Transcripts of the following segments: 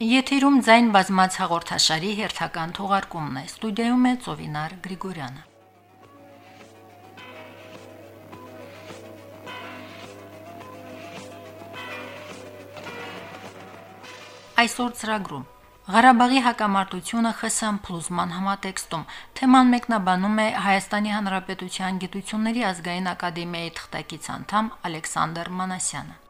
Եթերում ձայն բազմաց հաղորդաշարի հերթական թողարկումն է։ Ստուդիայում է Ծովինար Գրիգորյանը։ Այսօր ծրագրում. Ղարաբաղի հակամարտությունը ԽՍՀՄ փլուզման համատեքստում թեման մեկնաբանում է Հայաստանի Հանրապետության Գիտությունների ազգային ակադեմիայի թղթակից անդամ Ալեքսանդր Մանասյանը։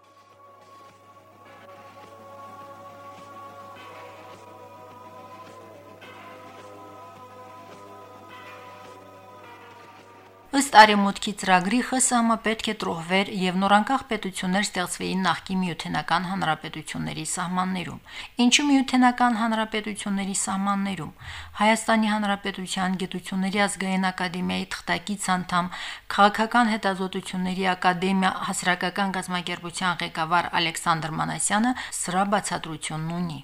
Ըստ արեմուտքի ծրագրի ԽՍՀՄ պետք է տրոհվեր եւ նորանկախ պետություններ ստեղծվեին նախկին միութենական հանրապետությունների սահմաններում։ Ինչու միութենական հանրապետությունների սահմաններում։ Հայաստանի Հանրապետության Գիտությունների ազգային ակադեմիայի թղթակից անդամ Քաղաքական հետազոտությունների ակադեմիա հասարակական գազམ་ագերբության ղեկավար Ալեքսանդր Մանասյանը սրա բացատրությունն ունի։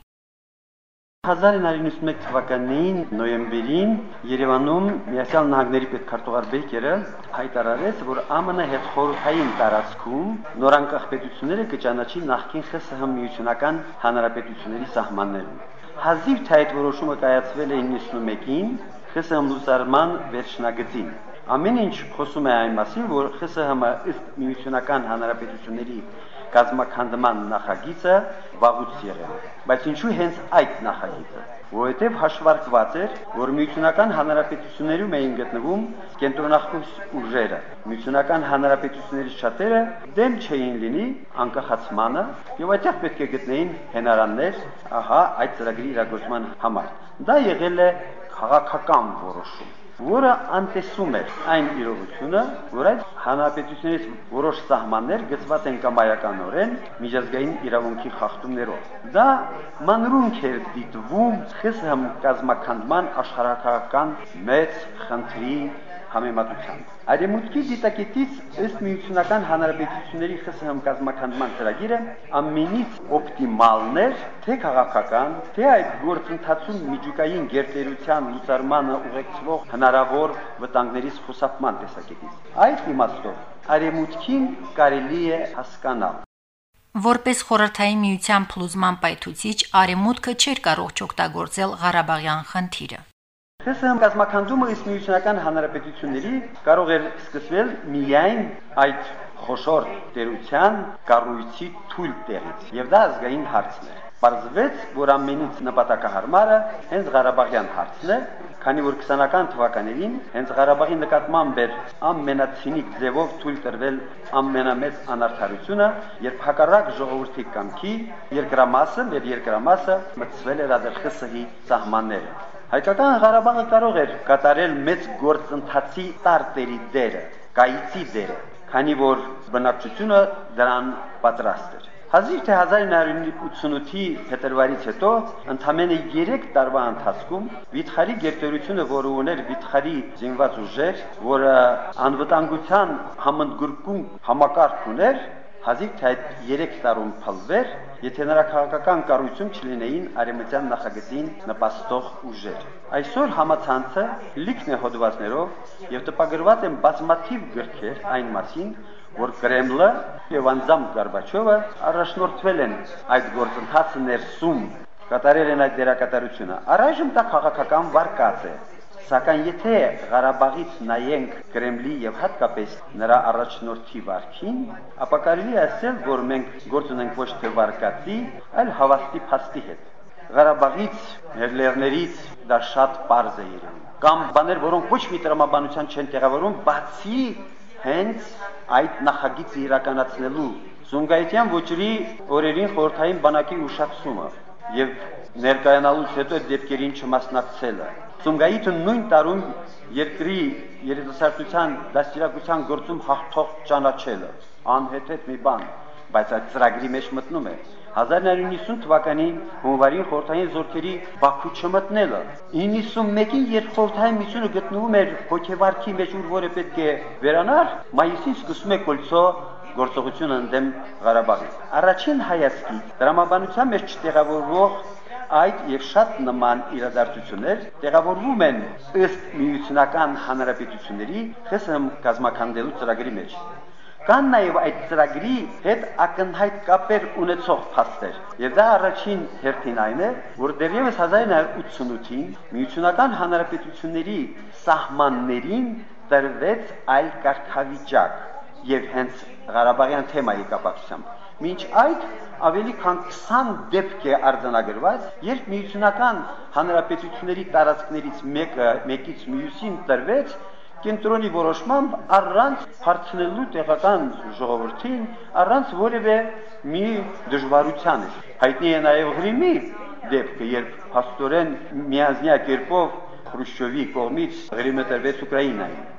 1991 թվականին նոյեմբերին Երևանում Միացյալ Նահանգների պետքարտուղար Բեյկերը հայտարարեց, որ ԱՄՆ հետ խորհրդային տարածքում նորանկախ պետությունները կճանաչի նախկին ԽՍՀՄ միությունական հանրապետությունների սահմաններում։ Հազիվ թե այդ որոշումը կայացվել է 91-ին ԽՍՀՄ լուսարման վերջնագծին։ Ամեն ինչ խոսում է այն մասին, որ ԽՍՀՄ ըստ միությունական հանրապետությունների կազմակերպման նախագիծը վաղուց եղել։ Բայց ինչու հենց այդ նախագիծը։ Որովհետև հաշվարկված էր, որ միությունական հանրապետություններում էին գտնվում կենտրոնախոս ուժերը։ Միությունական հանրապետություններից շատերը դեմ չէին լինի անկախացմանը եւ այդտեղ պետք է գտնեին հենարաններ, ահա այդ ծրագրի իրագործման համար։ Դա եղել է քաղաքական որոշում որը անտեսում էր այն իրողությունը, որ այդ հանրապետությունից որոշ սահմաններ գծված են կամայականորեն միջազգային իրավունքի խախտումներով։ Դա մանրունք էր դիտվում ԽՍՀՄ կազմակերպման աշխարհակական մեծ խնդրի համեմատությամբ։ Արեմուտքի դիտակետից ըստ միությունական հանրապետությունների ԽՍՀՄ կազմակերպման ծրագիրը ամենից օպտիմալն էր թե քաղաքական, թե այդ գործընթացում միջուկային գերտերության լուսարմանը ուղեկցվող հնարավոր վտանգներից խուսափման տեսակետից։ Այդ իմաստով արեմուտքին կարելի է հասկանալ Որպես խորհրդային միության փլուզման պայթուցիչ արեմուտքը չէր կարող չօգտագործել Ղարաբաղյան խնդիրը։ ԽՍՀՄ կազմակերպումը ըստ միությունական հանրապետությունների կարող էր սկսվել միայն այդ խոշոր տերության կառույցի թույլ տեղից, եւ դա ազգային հարցն էր։ Պարզվեց, որ ամենից նպատակահարմարը հենց Ղարաբաղյան հարցն է, քանի որ 20-ական թվականներին հենց Ղարաբաղի նկատմամբ էր ամենացինիկ ձևով թույլ տրվել ամենամեծ անարդարությունը, երբ հակառակ ժողովրդի կամքի երկրամասը, մեր երկրամասը մտցվել էր ադրխսի սահմանները։ Հայկական Ղարաբաղը կարող էր կատարել մեծ գործընթացի տարտերի դերը, կայիցի դերը, քանի որ բնակչությունը դրան պատրաստ էր։ Հազիվ թե 1988-ի փետրվարից հետո ընդամենը 3 տարվա ընթացքում Վիթխարի գերտերությունը, որը ուներ Վիթխարի զինված ուժեր, որը անվտանգության համընդգրկում համակարգ ուներ, հազիվ թե այդ 3 տարում փլվեր, եթե նրա քաղաքական կառույցում չլինեին արեմտյան նախագծին նպաստող ուժեր։ Այսօր համացանցը լիքն է հոդվածներով եւ տպագրված են բազմաթիվ գրքեր այն մասին, որ Կրեմլը եւ անձամբ Գորբաչովը առաջնորդվել են այդ գործընթացը ներսում կատարել են այդ դերակատարությունը։ Առայժմ դա քաղաքական վարկած է, Սակայն եթե Ղարաբաղից նայենք Կրեմլի եւ հատկապես նրա առաջնորդի վարքին, ապա կարելի ասել, որ մենք գործ ունենք ոչ թե վարկածի, այլ հավաստի փաստի հետ։ Ղարաբաղից, հերլերներից դա շատ པարզ է երևում։ Կամ բաներ, որոնք ոչ մի տրամաբանության չեն տեղավորում, բացի հենց այդ նախագիծը իրականացնելու Սունգայիթյան ոչրի օրերին խորթային բանակի ուշացումը եւ ներկայանալուց հետո դեպքերին չմասնակցելը Սումգայիթը նույն տարում երկրի երիտասարդության դաստիարակության գործում հաղթող ճանաչելը անհեթեթ մի բան, բայց այդ ծրագրի մեջ մտնում է. 1990 թվականի հունվարին խորհրդային զորքերի Բաքու չմտնելը 91-ին երբ խորհրդային միությունը գտնվում էր հոգեվարքի մեջ ուր որը պետք է վերանար մայիսին սկսում է կոլցո գործողությունը ընդդեմ Ղարաբաղի առաջին հայացքի դրամաբանության մեջ չտեղավորվող այդ եւ շատ նման իրադարձություններ տեղավորվում են ըստ միությունական հանրապետությունների ԽՍՀՄ կազմակերպելու ծրագրի մեջ։ Կան նաև այդ ծրագրի հետ ակնհայտ կապեր ունեցող փաստեր։ Եվ դա առաջին հերթին այն է, որ դեռևս 1988-ին միությունական հանրապետությունների սահմաններին տրվեց այլ կարգավիճակ եւ հենց Ղարաբաղյան թեմայի կապակցությամբ։ Մինչ այդ ավելի քան 20 դեպք է արձանագրված, երբ միությունական հանրապետությունների տարածքներից մեկը մեկից մյուսին տրվեց կենտրոնի որոշմամբ առանց հարցնելու տեղական ժողովրդին, առանց որևէ մի դժվարության։ Հայտնի է նաև Ղրիմի դեպքը, երբ հաստորեն միազնյա կերպով Խրուշչովի կողմից Ղրիմը տրվեց Ուկրաինային։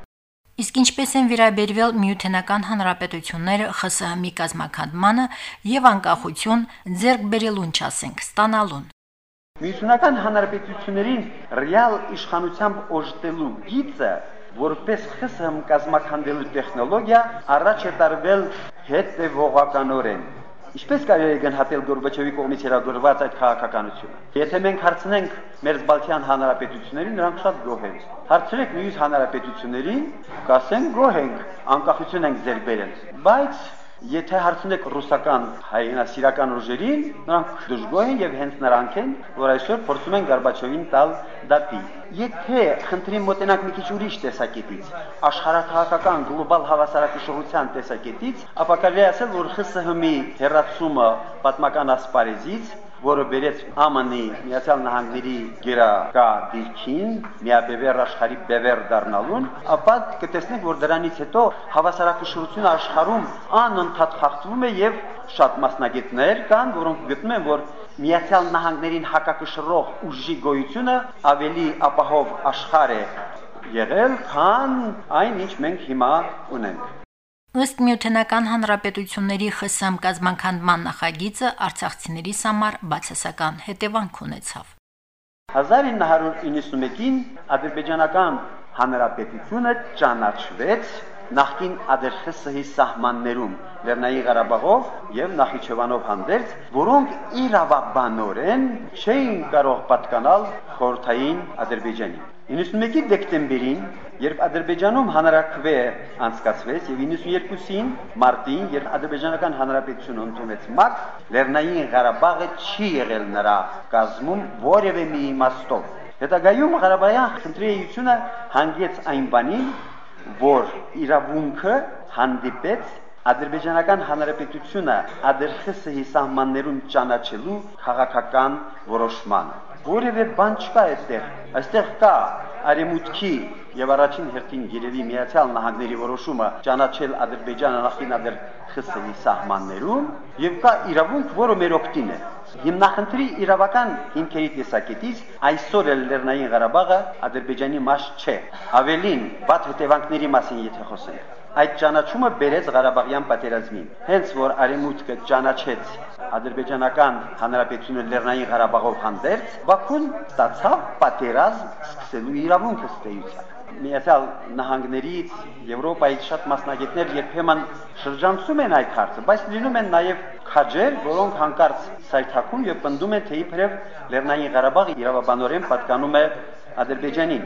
Իսկ ինչպես են վերաբերվել միութենական հանրապետությունները ԽՍՀՄ-ի կազմակերպմանը եւ անկախություն ձեռք բերելուն չասենք ստանալուն։ Միութենական հանրապետություններին ռեալ իշխանությամբ օժտելու գիծը որպես ԽՍՀՄ կազմակերպելու տեխնոլոգիա առաջ է տարվել հետևողականորեն Ինչպես կարելի է գնահատել Գորբաչովի կողմից հրագորված այդ քաղաքականությունը։ Եթե մենք հարցնենք մեր Բալթյան հանրապետություններին, նրանք շատ գոհ են։ Հարցրեք մյուս հանրապետություններին, կասեն գոհ ենք, անկախություն ենք ձեր բերել։ Բայց Եթե հարցնեք ռուսական հայրենասիրական ուժերին, նրանք դժգոհ են եւ հենց նրանք են, որ այսօր փորձում են Գարբաչովին տալ դատի։ Եթե խնդրին մոտենանք մի քիչ ուրիշ տեսակետից, աշխարհակահաղական գլոբալ հավասարակշռության տեսակետից, ապա կարելի ասել, որ ԽՍՀՄ-ի հերացումը պատմական ասպարեզից որը բերեց ԱՄՆ-ի Միացյալ Նահանգների գերակա դիրքին, միաբևեր աշխարհի բևեր դառնալուն, ապա կտեսնենք, որ դրանից հետո հավասարակշռությունը աշխարհում անընդհատ խախտվում է եւ շատ մասնագետներ կան, որոնք գտնում են, որ Միացյալ Նահանգներին հակակշռող ուժի գոյությունը ավելի ապահով աշխարհ է եղել, քան այն, ինչ մենք հիմա ունենք։ Ըստ Միութենական Հանրապետությունների ԽՍՀՄ կազմակերպման նախագիծը արցախցիների համար բացասական հետևանք ունեցավ։ 1991-ին ադրբեջանական հանրապետությունը ճանաչվեց նախկին ադրխսհի սահմաններում Լեռնային Ղարաբաղով եւ Նախիջևանով հանդերձ, որոնք իրավաբանորեն չէին կարող պատկանալ խորթային Ադրբեջանին։ 91-ի դեկտեմբերին, երբ Ադրբեջանում հանրակրվե անցկացվեց եւ 92-ին մարտին, երբ Ադրբեջանական հանրապետությունը ընդունեց ՄԱԿ, Լեռնային Ղարաբաղը չի եղել նրա կազմում որևէ մի իմաստով։ Հետագայում Ղարաբաղյան խնդրի էությունը հանգեց այն բանին, որ իրավունքը հանդիպեց Ադրբեջանական հանրապետությունը Ադրխեսի սահմաններում ճանաչելու քաղաքական որոշման որևէ բան չկա այդտեղ։ Այստեղ կա արեմուտքի եւ առաջին հերթին երևի միացյալ նահանգների որոշումը ճանաչել Ադրբեջանը նախին Ադրխսի սահմաններում եւ կա իրավունք, որը մեր օգտին է։ Հիմնախնդրի իրավական հիմքերի տեսակետից այսօր էլ Լեռնային Ղարաբաղը Ադրբեջանի մաս չէ։ Ավելին, բաց հետևանքների մասին եթե խոսենք այդ ճանաչումը բերեց Ղարաբաղյան պատերազմին։ Հենց որ Արեմուտքը ճանաչեց ադրբեջանական հանրապետությունը Լեռնային Ղարաբաղով հանդերձ, Բաքուն ստացավ պատերազմ սկսելու իրավունքը ստեյության։ Միացյալ Նահանգներից, Եվրոպայից շատ մասնագետներ երբեմն շրջանցում են այդ հարցը, բայց լինում են նաև քաջեր, որոնք հանկարծ սայթակում եւ պնդում են, թե իբրև Լեռնային Ղարաբաղը իրավաբանորեն պատկանում է Ադրբեջանին։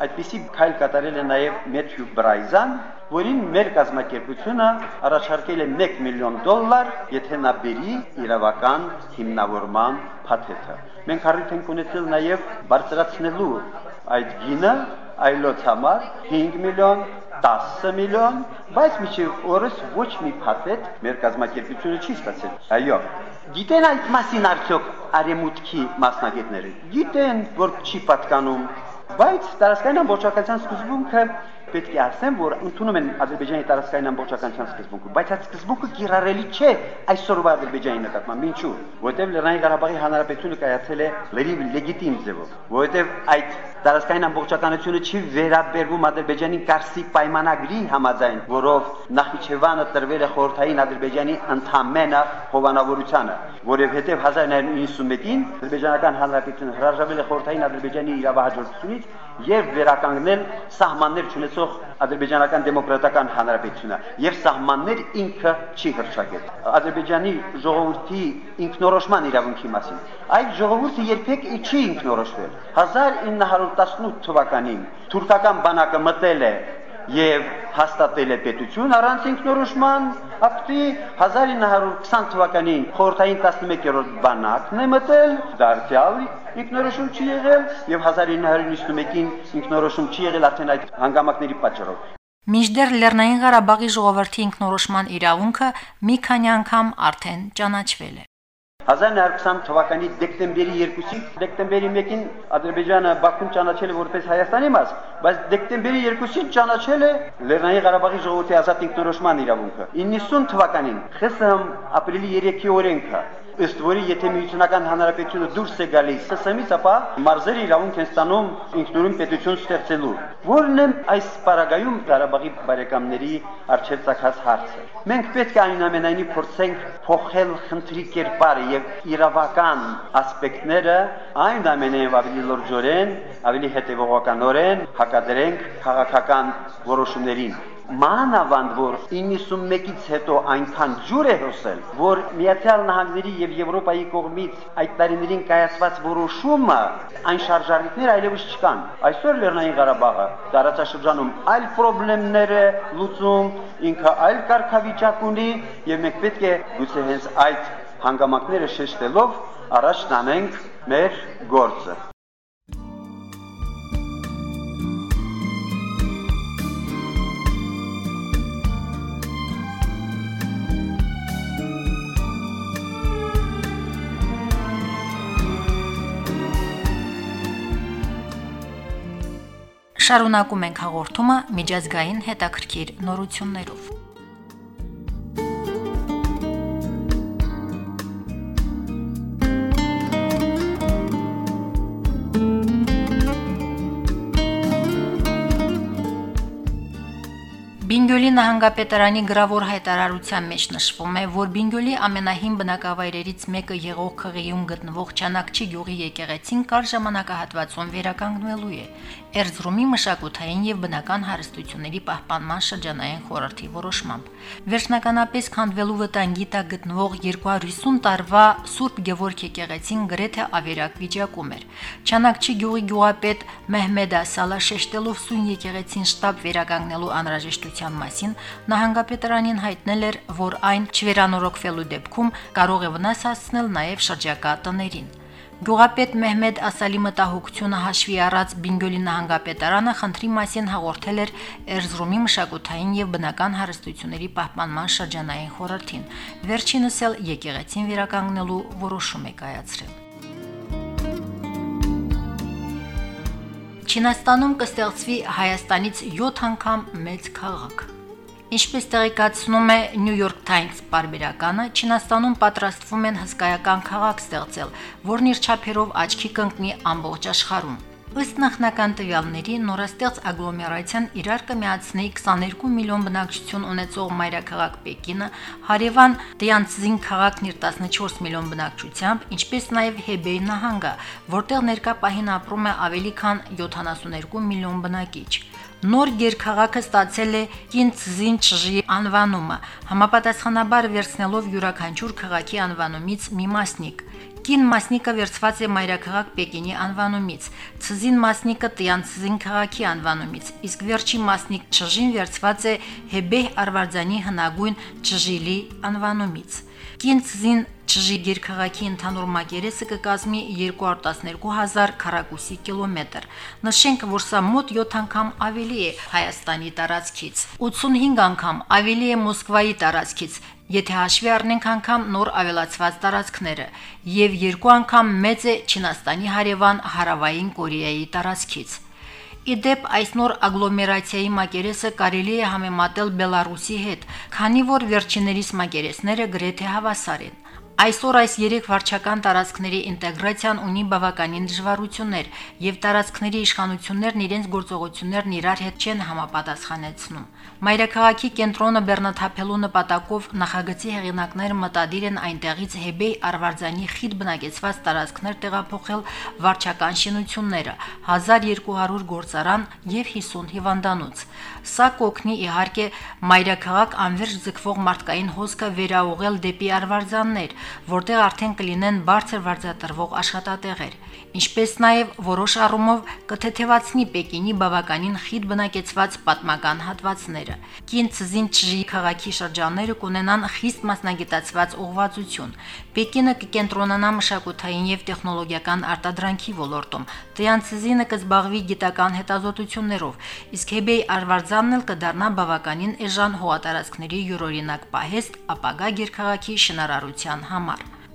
Այդպիսի քայլ կատարել է նաև Մեթյու Բրայզան, որին մեր կազմակերպությունը առաջարկել է 1 միլիոն դոլար, եթե նա բերի իրավական հիմնավորման փաթեթը։ Մենք առիթ ենք ունեցել նաև բարձրացնելու այդ գինը այլոց համար 5 միլիոն 10 միլիոն, բայց միջև օրս ոչ մի փաթեթ մեր կազմակերպությունը չի ստացել։ Այո, գիտեն այդ մասին արդյոք արեմուտքի մասնագետները։ Գիտեն, որ չի պատկանում Բայց տարածքային ամբողջականության սկզբունքը պետք է ասեմ, որ ընդունում են Ադրբեջանի տարածքային ամբողջականության սկզբունքը, բայց այդ սկզբունքը կիրառելի չէ այսօրվա Ադրբեջանի նկատմամբ։ Ինչու՞։ Որտեղ Լեռնային Ղարաբաղի Հանրապետությունը կայացել է լրիվ լեգիտիմ ձևով, որտեղ այդ տարածքային ամբողջականությունը չի վերաբերվում Ադրբեջանի Կարսի պայմանագրի համաձայն, որով Նախիջևանը տրվել է խորհրդային Ադրբեջանի ընդհանմենը հովանավորությանը, որովհետև 1991-ին Ադրբեջանական Հանրապետությունը հրաժարվել է խորհրդային Ադրբեջանի իրավահաջորդությունից եւ վերականգնել սահմաններ ունեցող ադրբեջանական դեմոկրատական հանրապետությունը եւ սահմաններ ինքը չի հրճակել ադրբեջանի ժողովրդի ինքնորոշման իրավունքի մասին. Այդ ժողովուրդը երբեք չի ինքնորոշվել 1918 թվականին թուրքական բանակը մտել է եւ հաստատել է պետություն առանց ինքնորոշման ակտի 1920 թվականին խորհրդային 11-րդ բանակն է մտել դարձյալ ինքնորոշում չի եղել եւ 1991-ին ինքնորոշում չի եղել արդեն այդ հանգամանքների պատճառով Միջդեռ Լեռնային Ղարաբաղի ժողովրդի ինքնորոշման իրավունքը մի քանի անգամ արդեն ճանաչվել է 1920 թվականի դեկտեմբերի 2-ին, դեկտեմբերի 1-ին Ադրբեջանը Բաքուն ճանաչել է որպես Հայաստանի մաս, բայց դեկտեմբերի 2-ին ճանաչել է Լեռնային Ղարաբաղի ժողովրդի ազատ ինքնորոշման իրավունքը։ 90 թվականին ԽՍՀՄ ապրիլի 3-ի օրենքը ըստ որի եթե միությունական հանրապետությունը դուրս է գալիս ՍՍՄ-ից, ապա մարզերը իրավունք են ստանում ինքնուրույն պետություն ստեղծելու։ Որն է այս պարագայում Ղարաբաղի բարեկամների արժեր ցակած հարցը։ Մենք պետք է այնուամենայնիվ փորձենք փոխել խնդրի կերպարը եւ իրավական ասպեկտները այն ամենայն ավելի լրջորեն, ավելի հետևողականորեն հակադրենք քաղաքական որոշումներին մանավանդ որ 91-ից հետո այնքան ջուր է հոսել, որ Միացյալ Նահանգների եւ Եվրոպայի կողմից այդ տարիներին կայացված որոշումը այն շարժառիթներ այլևս չկան։ Այսօր Լեռնային Ղարաբաղը տարածաշրջանում այլ խնդիրներ է լուծում, ինքը այլ կարգավիճակ ունի եւ մենք պետք է գուցե հենց այդ հանգամանքները շեշտելով առաջ տանենք մեր գործը։ Շարունակում ենք հաղորդումը միջազգային հետաքրքիր նորություններով։ Բինգյոլի նահանգապետարանի գրավոր հայտարարության մեջ նշվում է, որ Բինգյոլի ամենահին բնակավայրերից մեկը եղող քղիում գտնվող Չանակչի գյուղի եկեղեցին կար ժամանակահատվածում վերականգնվելու է։ Էրզրումի մշակութային եւ բնական հարստությունների պահպանման շրջանային խորհրդի որոշմամբ։ Վերջնականապես քանդվելու վտանգի տակ գտնվող 250 տարվա Սուրբ Գևորգ եկեղեցին գրեթե ավերակ վիճակում էր։ Չանակչի գյուղի գյուղապետ Մեհմեդա Սալաշեշտելով սույն եկեղեցին շտաբ վերականգնելու անհրաժեշտության մասին նահանգապետարանին հայտնել էր, որ այն չվերանորոգվելու դեպքում կարող է վնաս հասցնել նաև շրջակա տներին։ Գյուղապետ Մեհմեդ Ասալի մտահոգությունը հաշվի առած Բինգոլի նահանգապետարանը խնդրի մասին հաղորդել էր Էրզրումի մշակութային եւ բնական հարստությունների պահպանման շրջանային խորհրդին։ Վերջինս էլ եկեղեցին վերականգնելու որոշում է կայացրել։ Չինաստանում կստեղծվի Հայաստանից 7 անգամ մեծ քաղաք։ Ինչպես տեղեկացնում է New York Times բարբերականը, Չինաստանում պատրաստվում են հսկայական քաղաք ստեղծել, որն իր չափերով աչքի կընկնի ամբողջ աշխարհում։ Ըստ նախնական տվյալների նորաստեղծ ագլոմերացիան իրար կմիացնի 22 միլիոն բնակչություն ունեցող մայրաքաղաք Պեկինը, հարևան Տյանցզին քաղաքն իր 14 միլիոն բնակչությամբ, ինչպես նաև Հեբեյ նահանգը, որտեղ ներկա պահին ապրում է ավելի քան 72 միլիոն բնակիչ։ Նոր ģերքաղաքը ստացել է Կինցզին ճժի անվանումը, համապատասխանաբար վերցնելով յուրաքանչյուր քաղաքի անվանումից մի մասնիկ։ Կին մասնիկը վերցված է մայրաքաղաք Պեկինի անվանումից, Ցզին մասնիկը Տյանցզին քաղաքի անվանումից, իսկ վերջի մասնիկ Չժին վերցված է Հեբեհ Արվարձանի հնագույն Չժիլի անվանումից։ Կինցզին Չժի գերքաղաքի ընդհանուր մակերեսը կկազմի 212000 քառակուսի կիլոմետր։ Նշենք, որ սա մոտ 7 անգամ ավելի է Հայաստանի տարածքից, 85 անգամ ավելի է Մոսկվայի տարածքից, եթե հաշվի առնենք անգամ նոր ավելացված տարածքները, եւ երկու անգամ մեծ է Չինաստանի հարևան Հարավային Կորեայի տարածքից։ Իդեպ այս նոր ագլոմերացիայի մակերեսը կարելի է համեմատել Բելարուսի հետ, քանի որ վերջիներիս մակերեսները գրեթե հավասար են։ Այսօր այս երեք վարչական տարածքների ինտեգրացիան ունի բավականին դժվարություններ, եւ տարածքների իշխանություններն իրենց գործողություններն իրար հետ չեն համապատասխանեցնում։ Մայրաքաղաքի կենտրոնը բեռնաթափելու նպատակով նախագծի հեղինակները մտադիր են այնտեղից Հեբեյ Արվարձանի խիտ բնակեցված տարածքներ տեղափոխել վարչական շինությունները, 1200 գործարան եւ 50 հիվանդանոց։ Սա կօգնի իհարկե մայրաքաղաք անverջ ձգվող մարդկային հոսքը վերաուղել դեպի Արվարձաններ, որտեղ արդեն կլինեն բարձր վարձատրվող աշխատատեղեր, ինչպես նաև որոշ առումով կթեթևացնի Պեկինի բավականին խիտ բնակեցված պատմական հատվածները։ Կինցզին ճժի քաղաքի շրջանները կունենան խիստ մասնագիտացված ուղղվածություն։ Պեկինը կկենտրոնանա մշակութային եւ տեխնոլոգիական արտադրանքի ոլորտում։ Տյանցզինը կզբաղվի գիտական հետազոտություններով, իսկ Հեբեյ Արվարձանն էլ կդառնա բավականին էժան հողատարածքների յուրօրինակ պահեստ ապագա գերքաղաքի շինարարության համար։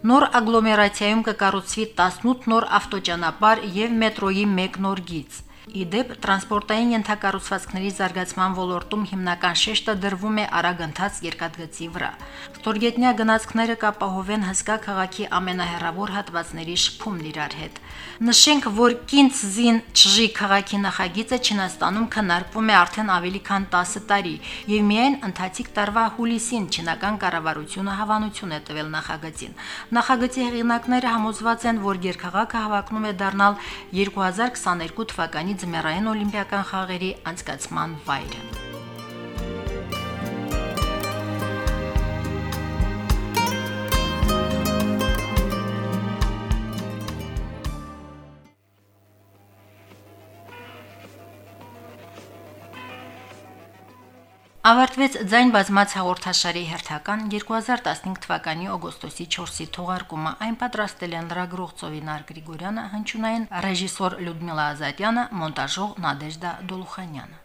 Նոր ագլոմերացիայում կկառուցվի 18 նոր ավտոճանապարհ եւ մետրոյի 1 նոր գիծ։ Իդեպ տրանսպորտային ենթակառուցվածքների զարգացման ոլորտում հիմնական շեշտը դրվում է արագընթաց երկաթգծի վրա։ Ստորգետնյա գնացքները կապահովեն հսկա քաղաքի ամենահեռավոր հատվածների շփումն իրար հետ։ Նշենք, որ Կինցզին ճժի քաղաքի նախագիծը Չինաստանում քննարկվում է արդեն ավելի քան 10 տարի, եւ միայն ընթացիկ տարվա հուլիսին չինական կառավարությունը հավանություն է տվել նախագծին։ Նախագծի հեղինակները համոզված են, որ երկհաղաքը հավակնում է դառնալ 2022 թվականի ձմեռային օլիմպիական խաղերի անցկացման վայրը։ Ավարտվեց ձայն բազմաց հաղորդաշարի հերթական 2015 թվականի օգոստոսի 4-ի թողարկումը։ Այն պատրաստել են լրագրող Ծովինար Գրիգորյանը, հնչյունային ռեժիսոր Լյուդմիլա Ազատյանը, մոնտաժող Նադեժդա Դոլուխանյանը։